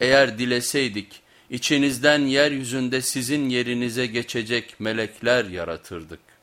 Eğer dileseydik içinizden yeryüzünde sizin yerinize geçecek melekler yaratırdık.